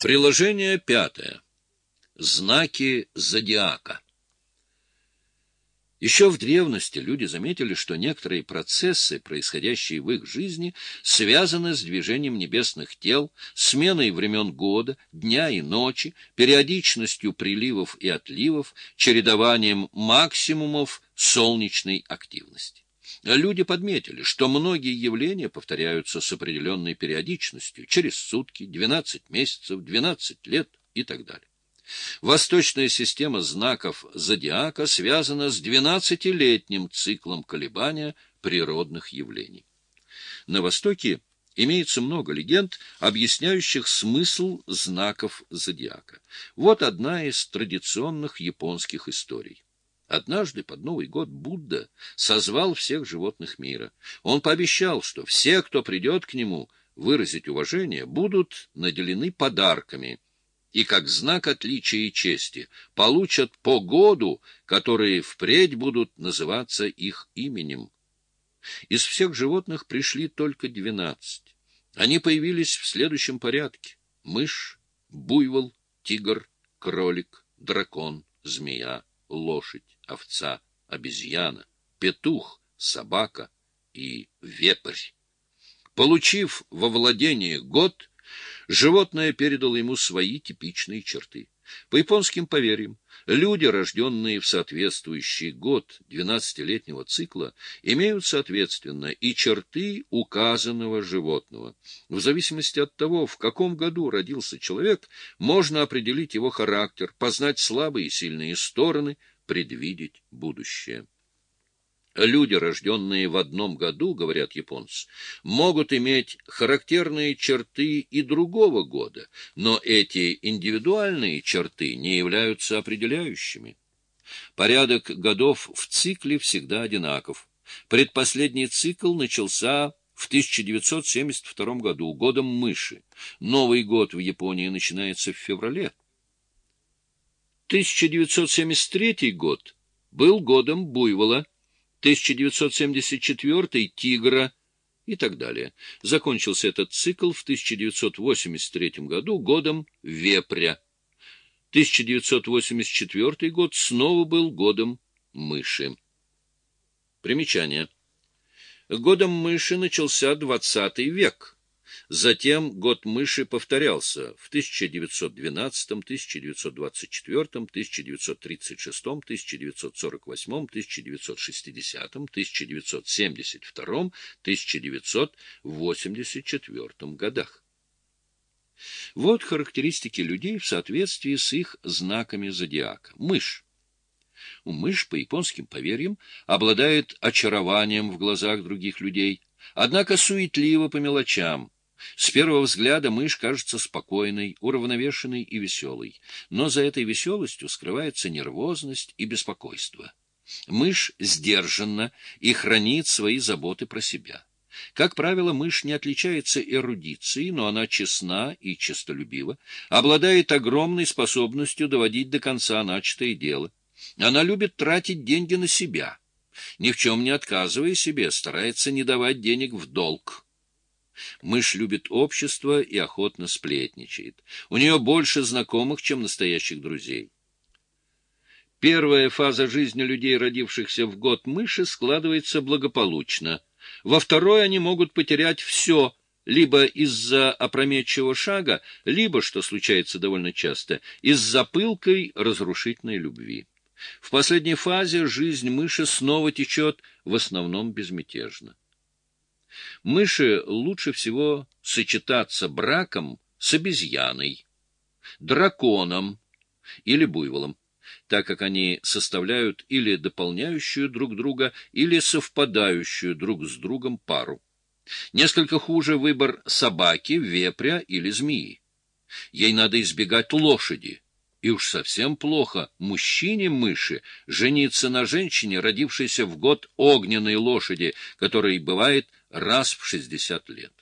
Приложение пятое. Знаки зодиака. Еще в древности люди заметили, что некоторые процессы, происходящие в их жизни, связаны с движением небесных тел, сменой времен года, дня и ночи, периодичностью приливов и отливов, чередованием максимумов солнечной активности. Люди подметили, что многие явления повторяются с определенной периодичностью, через сутки, 12 месяцев, 12 лет и так далее. Восточная система знаков зодиака связана с 12-летним циклом колебания природных явлений. На Востоке имеется много легенд, объясняющих смысл знаков зодиака. Вот одна из традиционных японских историй. Однажды под Новый год Будда созвал всех животных мира. Он пообещал, что все, кто придет к нему выразить уважение, будут наделены подарками и, как знак отличия и чести, получат по году, которые впредь будут называться их именем. Из всех животных пришли только двенадцать. Они появились в следующем порядке. Мышь, буйвол, тигр, кролик, дракон, змея, лошадь овца, обезьяна, петух, собака и вепрь. Получив во владение год, животное передало ему свои типичные черты. По японским поверьям, люди, рожденные в соответствующий год двенадцатилетнего цикла, имеют, соответственно, и черты указанного животного. В зависимости от того, в каком году родился человек, можно определить его характер, познать слабые и сильные стороны, предвидеть будущее. Люди, рожденные в одном году, говорят японцы, могут иметь характерные черты и другого года, но эти индивидуальные черты не являются определяющими. Порядок годов в цикле всегда одинаков. Предпоследний цикл начался в 1972 году, годом мыши. Новый год в Японии начинается в феврале. 1973 год был годом буйвола, 1974 — тигра и так далее. Закончился этот цикл в 1983 году годом вепря. 1984 год снова был годом мыши. Примечание. Годом мыши начался XX век. Затем год мыши повторялся в 1912, 1924, 1936, 1948, 1960, 1972, 1984 годах. Вот характеристики людей в соответствии с их знаками зодиака. Мышь. Мышь, по японским поверьям, обладает очарованием в глазах других людей, однако суетлива по мелочам – с первого взгляда мышь кажется спокойной, уравновешенной и веселой, но за этой веселостью скрывается нервозность и беспокойство. Мышь сдержанна и хранит свои заботы про себя. Как правило, мышь не отличается эрудицией, но она честна и честолюбива, обладает огромной способностью доводить до конца начатое дело. Она любит тратить деньги на себя. Ни в чем не отказывая себе, старается не давать денег в долг. Мышь любит общество и охотно сплетничает. У нее больше знакомых, чем настоящих друзей. Первая фаза жизни людей, родившихся в год мыши, складывается благополучно. Во второй они могут потерять все, либо из-за опрометчивого шага, либо, что случается довольно часто, из-за пылкой разрушительной любви. В последней фазе жизнь мыши снова течет в основном безмятежно. Мыши лучше всего сочетаться браком с обезьяной, драконом или буйволом, так как они составляют или дополняющую друг друга, или совпадающую друг с другом пару. Несколько хуже выбор собаки, вепря или змеи. Ей надо избегать лошади. И уж совсем плохо мужчине-мыши жениться на женщине, родившейся в год огненной лошади, которой бывает раз в шестьдесят лет.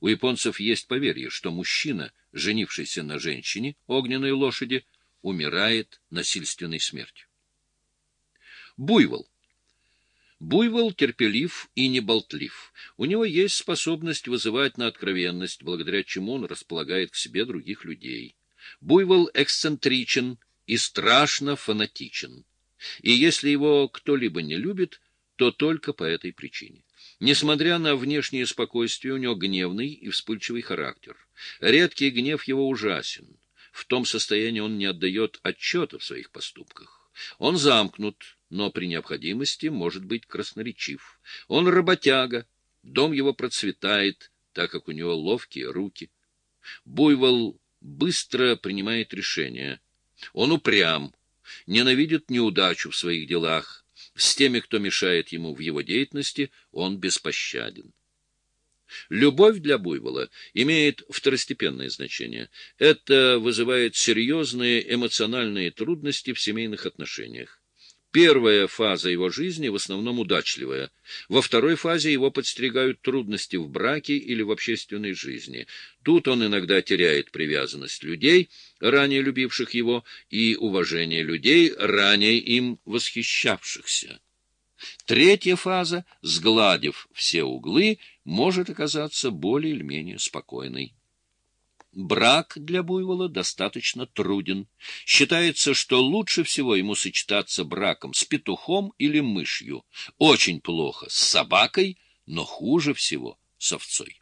У японцев есть поверье, что мужчина, женившийся на женщине, огненной лошади, умирает насильственной смертью. Буйвол. Буйвол терпелив и неболтлив. У него есть способность вызывать на откровенность, благодаря чему он располагает к себе других людей. Буйвол эксцентричен и страшно фанатичен. И если его кто-либо не любит, то только по этой причине. Несмотря на внешнее спокойствие, у него гневный и вспыльчивый характер. Редкий гнев его ужасен. В том состоянии он не отдает отчета в своих поступках. Он замкнут, но при необходимости может быть красноречив. Он работяга, дом его процветает, так как у него ловкие руки. Буйвол быстро принимает решения. Он упрям, ненавидит неудачу в своих делах. С теми, кто мешает ему в его деятельности, он беспощаден. Любовь для буйвола имеет второстепенное значение. Это вызывает серьезные эмоциональные трудности в семейных отношениях. Первая фаза его жизни в основном удачливая. Во второй фазе его подстерегают трудности в браке или в общественной жизни. Тут он иногда теряет привязанность людей, ранее любивших его, и уважение людей, ранее им восхищавшихся. Третья фаза, сгладив все углы, может оказаться более или менее спокойной. Брак для буйвола достаточно труден. Считается, что лучше всего ему сочетаться браком с петухом или мышью. Очень плохо с собакой, но хуже всего с овцой.